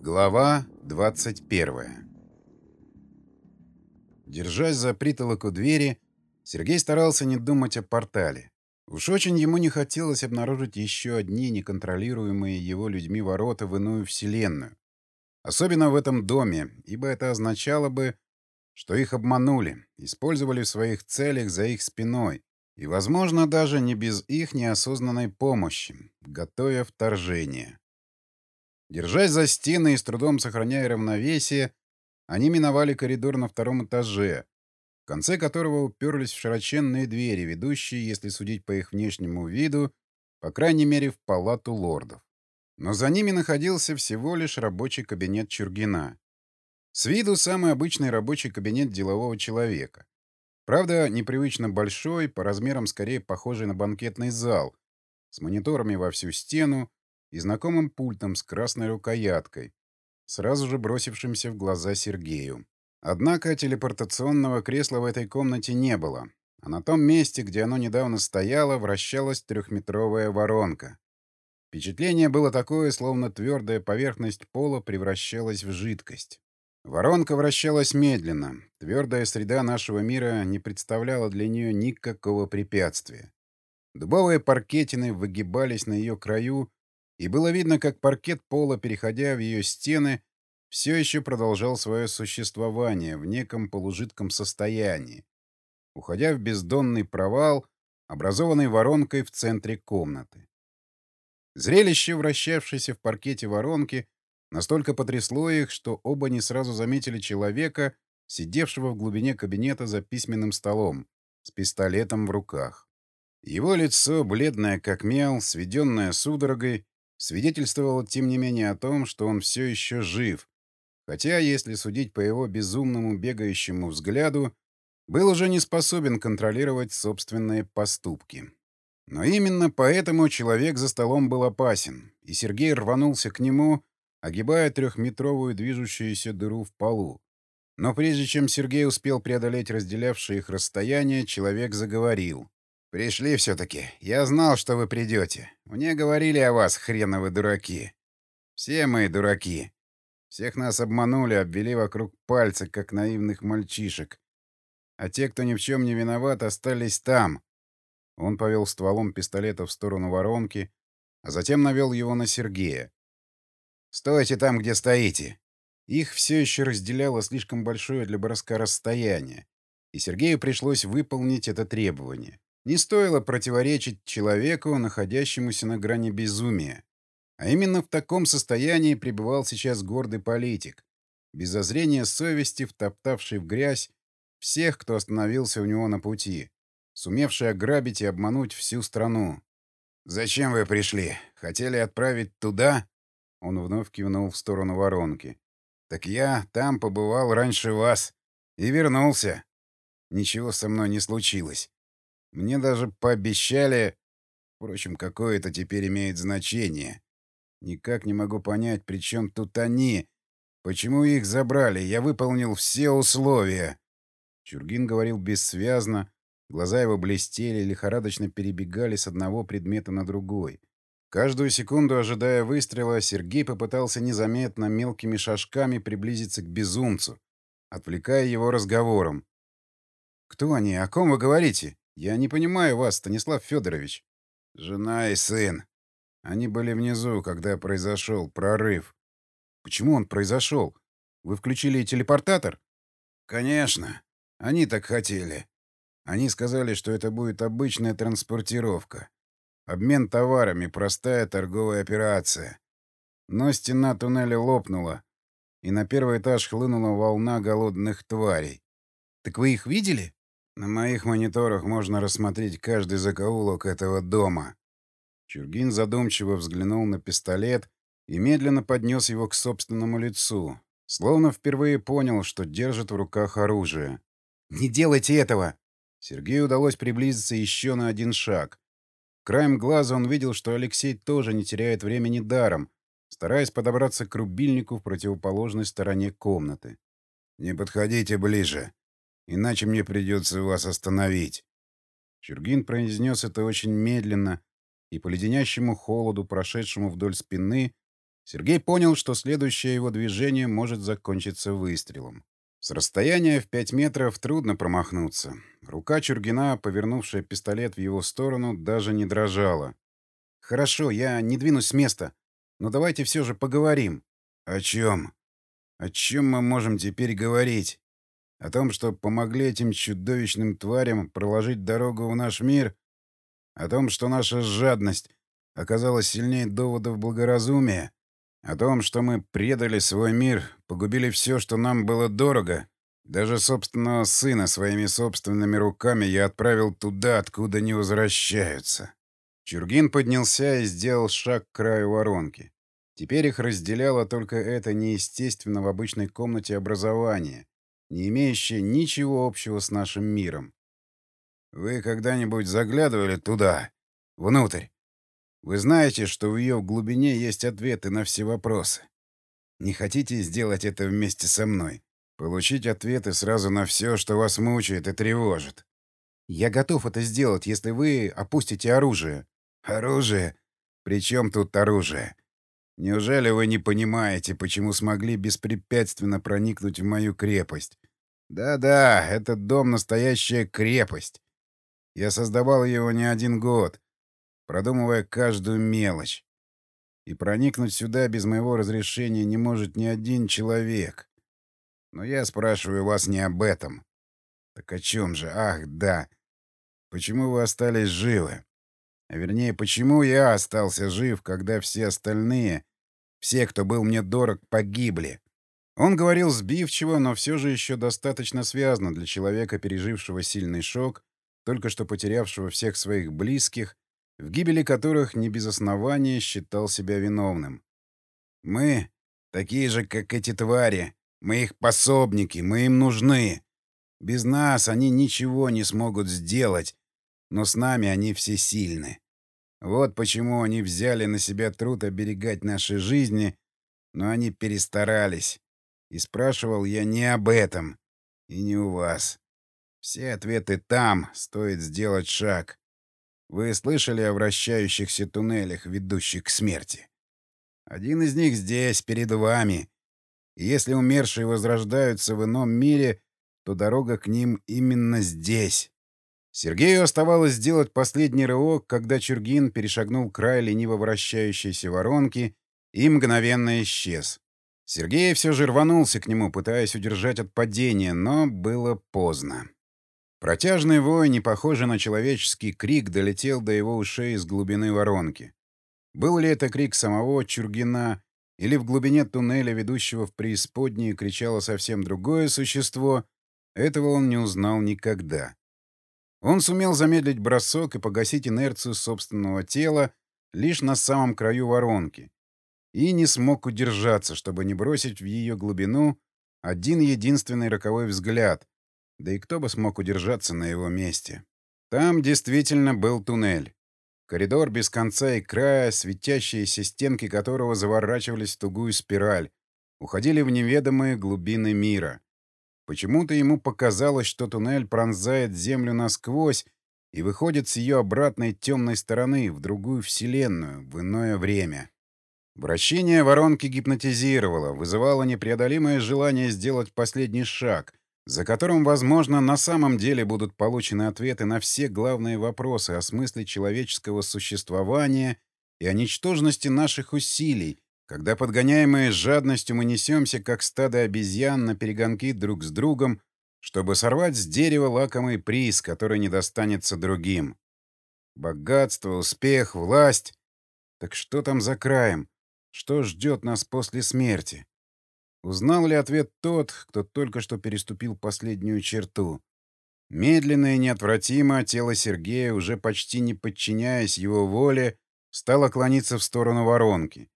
Глава 21 Держась за притолок у двери, Сергей старался не думать о портале. Уж очень ему не хотелось обнаружить еще одни неконтролируемые его людьми ворота в иную вселенную. Особенно в этом доме, ибо это означало бы, что их обманули, использовали в своих целях за их спиной, и, возможно, даже не без их неосознанной помощи, готовя вторжение. Держась за стены и с трудом сохраняя равновесие, они миновали коридор на втором этаже, в конце которого уперлись в широченные двери, ведущие, если судить по их внешнему виду, по крайней мере, в палату лордов. Но за ними находился всего лишь рабочий кабинет Чургина. С виду самый обычный рабочий кабинет делового человека. Правда, непривычно большой, по размерам скорее похожий на банкетный зал, с мониторами во всю стену, и знакомым пультом с красной рукояткой, сразу же бросившимся в глаза Сергею. Однако телепортационного кресла в этой комнате не было, а на том месте, где оно недавно стояло, вращалась трехметровая воронка. Впечатление было такое, словно твердая поверхность пола превращалась в жидкость. Воронка вращалась медленно. Твердая среда нашего мира не представляла для нее никакого препятствия. Дубовые паркетины выгибались на ее краю, и было видно, как паркет пола, переходя в ее стены, все еще продолжал свое существование в неком полужидком состоянии, уходя в бездонный провал, образованный воронкой в центре комнаты. Зрелище, вращавшееся в паркете воронки, настолько потрясло их, что оба не сразу заметили человека, сидевшего в глубине кабинета за письменным столом, с пистолетом в руках. Его лицо, бледное как мел, сведенное судорогой, свидетельствовало, тем не менее, о том, что он все еще жив, хотя, если судить по его безумному бегающему взгляду, был уже не способен контролировать собственные поступки. Но именно поэтому человек за столом был опасен, и Сергей рванулся к нему, огибая трехметровую движущуюся дыру в полу. Но прежде чем Сергей успел преодолеть разделявшее их расстояние, человек заговорил. «Пришли все-таки. Я знал, что вы придете. Мне говорили о вас, хреновы дураки. Все мы дураки. Всех нас обманули, обвели вокруг пальца, как наивных мальчишек. А те, кто ни в чем не виноват, остались там». Он повел стволом пистолета в сторону воронки, а затем навел его на Сергея. «Стойте там, где стоите!» Их все еще разделяло слишком большое для броска расстояние, и Сергею пришлось выполнить это требование. Не стоило противоречить человеку, находящемуся на грани безумия. А именно в таком состоянии пребывал сейчас гордый политик, без зазрения совести втоптавший в грязь всех, кто остановился у него на пути, сумевший ограбить и обмануть всю страну. «Зачем вы пришли? Хотели отправить туда?» Он вновь кивнул в сторону воронки. «Так я там побывал раньше вас и вернулся. Ничего со мной не случилось. Мне даже пообещали... Впрочем, какое это теперь имеет значение. Никак не могу понять, при чем тут они. Почему их забрали? Я выполнил все условия. Чургин говорил бессвязно. Глаза его блестели, лихорадочно перебегали с одного предмета на другой. Каждую секунду, ожидая выстрела, Сергей попытался незаметно мелкими шажками приблизиться к безумцу, отвлекая его разговором. «Кто они? О ком вы говорите?» «Я не понимаю вас, Станислав Федорович». «Жена и сын. Они были внизу, когда произошел прорыв». «Почему он произошел? Вы включили телепортатор?» «Конечно. Они так хотели. Они сказали, что это будет обычная транспортировка. Обмен товарами, простая торговая операция. Но стена туннеля лопнула, и на первый этаж хлынула волна голодных тварей. «Так вы их видели?» На моих мониторах можно рассмотреть каждый закоулок этого дома. Чургин задумчиво взглянул на пистолет и медленно поднес его к собственному лицу, словно впервые понял, что держит в руках оружие. «Не делайте этого!» Сергею удалось приблизиться еще на один шаг. Краем глаза он видел, что Алексей тоже не теряет времени даром, стараясь подобраться к рубильнику в противоположной стороне комнаты. «Не подходите ближе», Иначе мне придется вас остановить. Чургин произнес это очень медленно, и по леденящему холоду, прошедшему вдоль спины, Сергей понял, что следующее его движение может закончиться выстрелом. С расстояния в 5 метров трудно промахнуться. Рука Чургина, повернувшая пистолет в его сторону, даже не дрожала. «Хорошо, я не двинусь с места. Но давайте все же поговорим». «О чем? О чем мы можем теперь говорить? О том, что помогли этим чудовищным тварям проложить дорогу в наш мир? О том, что наша жадность оказалась сильнее доводов благоразумия? О том, что мы предали свой мир, погубили все, что нам было дорого? Даже собственного сына своими собственными руками я отправил туда, откуда не возвращаются». Чургин поднялся и сделал шаг к краю воронки. Теперь их разделяло только это неестественно в обычной комнате образование, не имеющее ничего общего с нашим миром. Вы когда-нибудь заглядывали туда, внутрь? Вы знаете, что в ее глубине есть ответы на все вопросы. Не хотите сделать это вместе со мной? Получить ответы сразу на все, что вас мучает и тревожит. Я готов это сделать, если вы опустите оружие. Оружие? При чем тут оружие? Неужели вы не понимаете, почему смогли беспрепятственно проникнуть в мою крепость? Да-да, этот дом — настоящая крепость. Я создавал его не один год, продумывая каждую мелочь. И проникнуть сюда без моего разрешения не может ни один человек. Но я спрашиваю вас не об этом. Так о чем же? Ах, да. Почему вы остались живы? А вернее, почему я остался жив, когда все остальные, все, кто был мне дорог, погибли? Он говорил сбивчиво, но все же еще достаточно связно для человека, пережившего сильный шок, только что потерявшего всех своих близких, в гибели которых не без основания считал себя виновным. «Мы такие же, как эти твари. Мы их пособники, мы им нужны. Без нас они ничего не смогут сделать, но с нами они все сильны. Вот почему они взяли на себя труд оберегать наши жизни, но они перестарались. И спрашивал я не об этом, и не у вас. Все ответы там, стоит сделать шаг. Вы слышали о вращающихся туннелях, ведущих к смерти? Один из них здесь, перед вами. И если умершие возрождаются в ином мире, то дорога к ним именно здесь. Сергею оставалось сделать последний рывок, когда Чургин перешагнул край лениво вращающейся воронки и мгновенно исчез. Сергей все же рванулся к нему, пытаясь удержать от падения, но было поздно. Протяжный вой, не похожий на человеческий крик, долетел до его ушей из глубины воронки. Был ли это крик самого Чургина, или в глубине туннеля, ведущего в преисподние, кричало совсем другое существо, этого он не узнал никогда. Он сумел замедлить бросок и погасить инерцию собственного тела лишь на самом краю воронки. И не смог удержаться, чтобы не бросить в ее глубину один единственный роковой взгляд. Да и кто бы смог удержаться на его месте? Там действительно был туннель. Коридор без конца и края, светящиеся стенки которого заворачивались в тугую спираль, уходили в неведомые глубины мира. Почему-то ему показалось, что туннель пронзает Землю насквозь и выходит с ее обратной темной стороны в другую вселенную, в иное время. Вращение воронки гипнотизировало, вызывало непреодолимое желание сделать последний шаг, за которым, возможно, на самом деле будут получены ответы на все главные вопросы о смысле человеческого существования и о ничтожности наших усилий, когда, подгоняемые жадностью, мы несемся, как стадо обезьян, на перегонки друг с другом, чтобы сорвать с дерева лакомый приз, который не достанется другим. Богатство, успех, власть. Так что там за краем? Что ждет нас после смерти? Узнал ли ответ тот, кто только что переступил последнюю черту? Медленно и неотвратимо тело Сергея, уже почти не подчиняясь его воле, стало клониться в сторону воронки.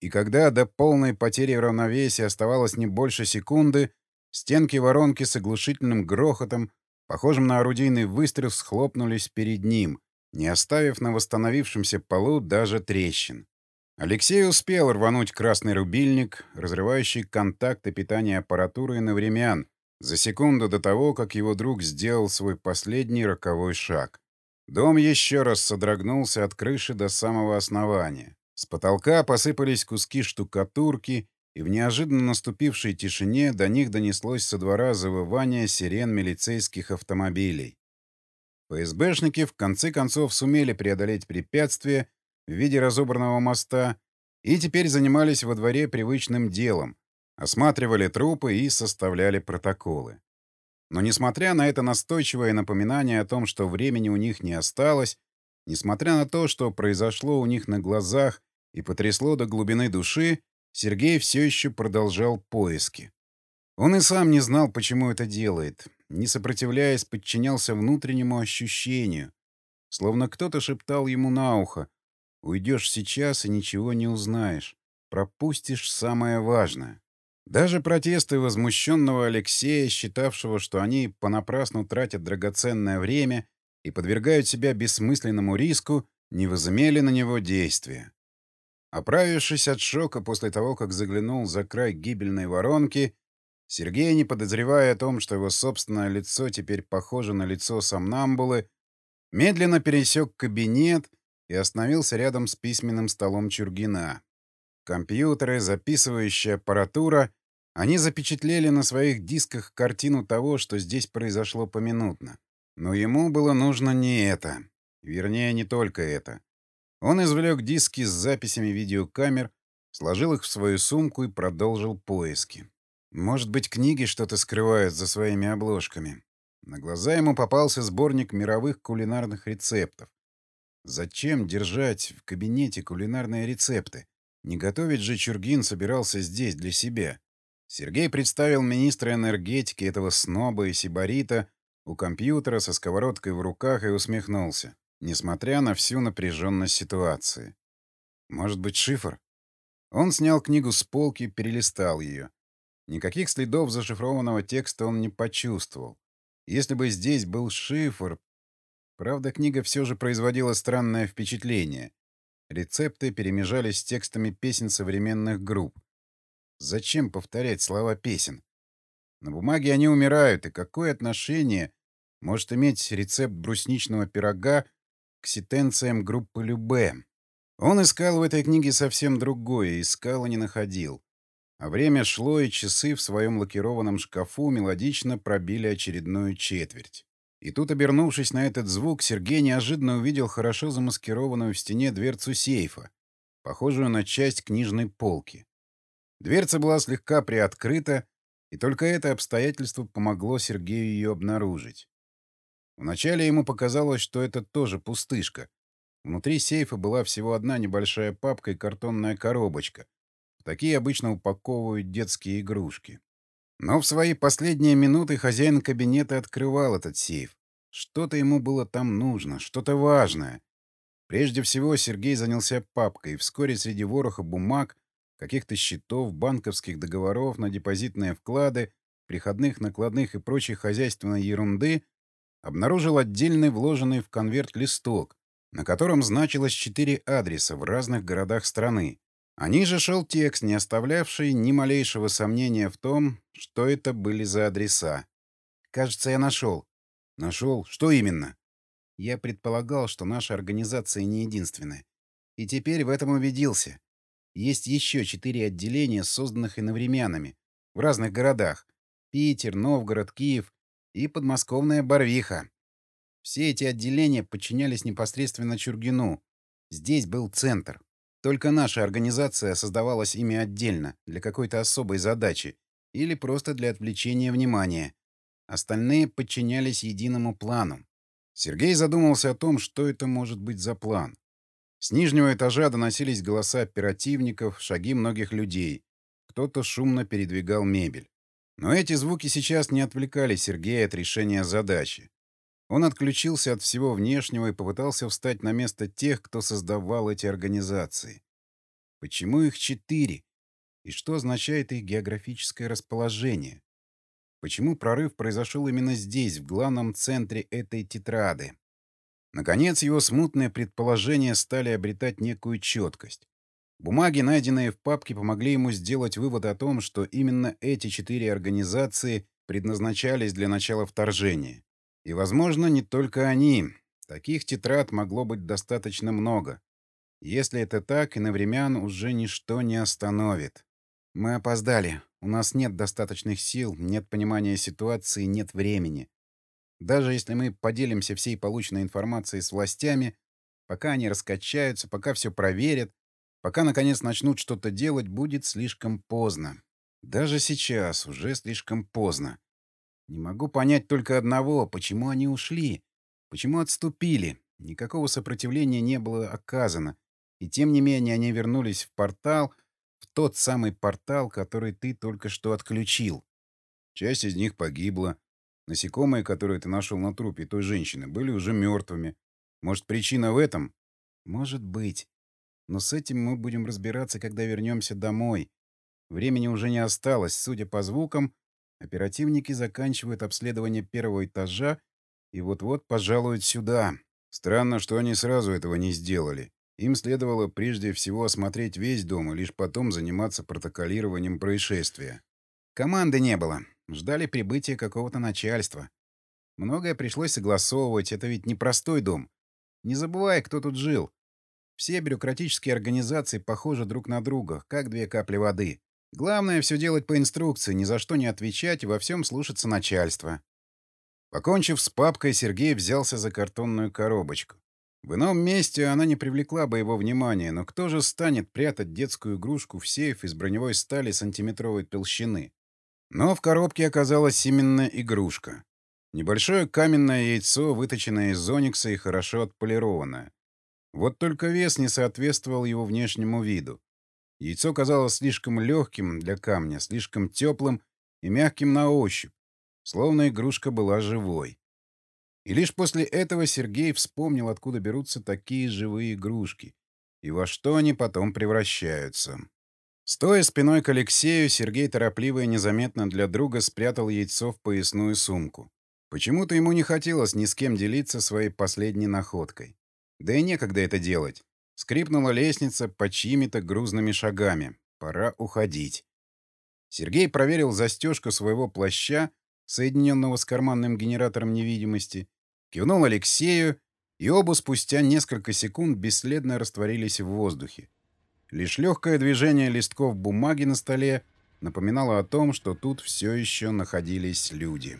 И когда до полной потери равновесия оставалось не больше секунды, стенки воронки с оглушительным грохотом, похожим на орудийный выстрел, схлопнулись перед ним, не оставив на восстановившемся полу даже трещин. Алексей успел рвануть красный рубильник, разрывающий контакты питания аппаратуры на времен, за секунду до того, как его друг сделал свой последний роковой шаг. Дом еще раз содрогнулся от крыши до самого основания. С потолка посыпались куски штукатурки, и в неожиданно наступившей тишине до них донеслось со двора завывание сирен милицейских автомобилей. ФСБшники в конце концов сумели преодолеть препятствие в виде разобранного моста и теперь занимались во дворе привычным делом, осматривали трупы и составляли протоколы. Но несмотря на это настойчивое напоминание о том, что времени у них не осталось, несмотря на то, что произошло у них на глазах и потрясло до глубины души, Сергей все еще продолжал поиски. Он и сам не знал, почему это делает. Не сопротивляясь, подчинялся внутреннему ощущению. Словно кто-то шептал ему на ухо. «Уйдешь сейчас и ничего не узнаешь. Пропустишь самое важное». Даже протесты возмущенного Алексея, считавшего, что они понапрасну тратят драгоценное время и подвергают себя бессмысленному риску, не возымели на него действия. Оправившись от шока после того, как заглянул за край гибельной воронки, Сергей, не подозревая о том, что его собственное лицо теперь похоже на лицо сомнамбулы, медленно пересек кабинет и остановился рядом с письменным столом Чургина. Компьютеры, записывающая аппаратура, они запечатлели на своих дисках картину того, что здесь произошло поминутно. Но ему было нужно не это. Вернее, не только это. Он извлек диски с записями видеокамер, сложил их в свою сумку и продолжил поиски. Может быть, книги что-то скрывают за своими обложками. На глаза ему попался сборник мировых кулинарных рецептов. Зачем держать в кабинете кулинарные рецепты? Не готовить же Чургин собирался здесь для себя. Сергей представил министра энергетики этого сноба и сибарита у компьютера со сковородкой в руках и усмехнулся несмотря на всю напряженность ситуации. Может быть, шифр? Он снял книгу с полки, перелистал ее. Никаких следов зашифрованного текста он не почувствовал. Если бы здесь был шифр... Правда, книга все же производила странное впечатление. Рецепты перемежались с текстами песен современных групп. Зачем повторять слова песен? На бумаге они умирают, и какое отношение может иметь рецепт брусничного пирога к сентенциям группы Любе. Он искал в этой книге совсем другое, искал и не находил. А время шло, и часы в своем лакированном шкафу мелодично пробили очередную четверть. И тут, обернувшись на этот звук, Сергей неожиданно увидел хорошо замаскированную в стене дверцу сейфа, похожую на часть книжной полки. Дверца была слегка приоткрыта, и только это обстоятельство помогло Сергею ее обнаружить. Вначале ему показалось, что это тоже пустышка. Внутри сейфа была всего одна небольшая папка и картонная коробочка. Такие обычно упаковывают детские игрушки. Но в свои последние минуты хозяин кабинета открывал этот сейф. Что-то ему было там нужно, что-то важное. Прежде всего Сергей занялся папкой, и вскоре среди вороха бумаг, каких-то счетов, банковских договоров на депозитные вклады, приходных накладных и прочей хозяйственной ерунды обнаружил отдельный вложенный в конверт листок, на котором значилось четыре адреса в разных городах страны. А ниже шел текст, не оставлявший ни малейшего сомнения в том, что это были за адреса. «Кажется, я нашел». «Нашел? Что именно?» Я предполагал, что наша организация не единственная. И теперь в этом убедился. Есть еще четыре отделения, созданных иновремянами, в разных городах. Питер, Новгород, Киев и подмосковная Барвиха. Все эти отделения подчинялись непосредственно Чургину. Здесь был центр. Только наша организация создавалась ими отдельно, для какой-то особой задачи или просто для отвлечения внимания. Остальные подчинялись единому плану. Сергей задумался о том, что это может быть за план. С нижнего этажа доносились голоса оперативников, шаги многих людей. Кто-то шумно передвигал мебель. Но эти звуки сейчас не отвлекали Сергея от решения задачи. Он отключился от всего внешнего и попытался встать на место тех, кто создавал эти организации. Почему их четыре? И что означает их географическое расположение? Почему прорыв произошел именно здесь, в главном центре этой тетрады? Наконец, его смутные предположения стали обретать некую четкость. Бумаги, найденные в папке, помогли ему сделать вывод о том, что именно эти четыре организации предназначались для начала вторжения. И, возможно, не только они. Таких тетрад могло быть достаточно много. Если это так, и на времен уже ничто не остановит. Мы опоздали. У нас нет достаточных сил, нет понимания ситуации, нет времени. Даже если мы поделимся всей полученной информацией с властями, пока они раскачаются, пока все проверят, пока, наконец, начнут что-то делать, будет слишком поздно. Даже сейчас уже слишком поздно. Не могу понять только одного, почему они ушли, почему отступили. Никакого сопротивления не было оказано. И тем не менее они вернулись в портал, в тот самый портал, который ты только что отключил. Часть из них погибла, Насекомые, которые ты нашел на трупе той женщины, были уже мертвыми. Может, причина в этом? Может быть. Но с этим мы будем разбираться, когда вернемся домой. Времени уже не осталось. Судя по звукам, оперативники заканчивают обследование первого этажа и вот-вот пожалуют сюда. Странно, что они сразу этого не сделали. Им следовало прежде всего осмотреть весь дом и лишь потом заниматься протоколированием происшествия. Команды не было. Ждали прибытия какого-то начальства. Многое пришлось согласовывать, это ведь непростой дом. Не забывай, кто тут жил. Все бюрократические организации похожи друг на друга, как две капли воды. Главное — все делать по инструкции, ни за что не отвечать и во всем слушаться начальства. Покончив с папкой, Сергей взялся за картонную коробочку. В ином месте она не привлекла бы его внимания, но кто же станет прятать детскую игрушку в сейф из броневой стали сантиметровой толщины? Но в коробке оказалась именно игрушка. Небольшое каменное яйцо, выточенное из оникса и хорошо отполированное. Вот только вес не соответствовал его внешнему виду. Яйцо казалось слишком легким для камня, слишком теплым и мягким на ощупь, словно игрушка была живой. И лишь после этого Сергей вспомнил, откуда берутся такие живые игрушки и во что они потом превращаются. Стоя спиной к Алексею, Сергей торопливо и незаметно для друга спрятал яйцо в поясную сумку. Почему-то ему не хотелось ни с кем делиться своей последней находкой. Да и некогда это делать. Скрипнула лестница под чьими-то грузными шагами. Пора уходить. Сергей проверил застежку своего плаща, соединенного с карманным генератором невидимости, кивнул Алексею, и оба спустя несколько секунд бесследно растворились в воздухе. Лишь легкое движение листков бумаги на столе напоминало о том, что тут все еще находились люди.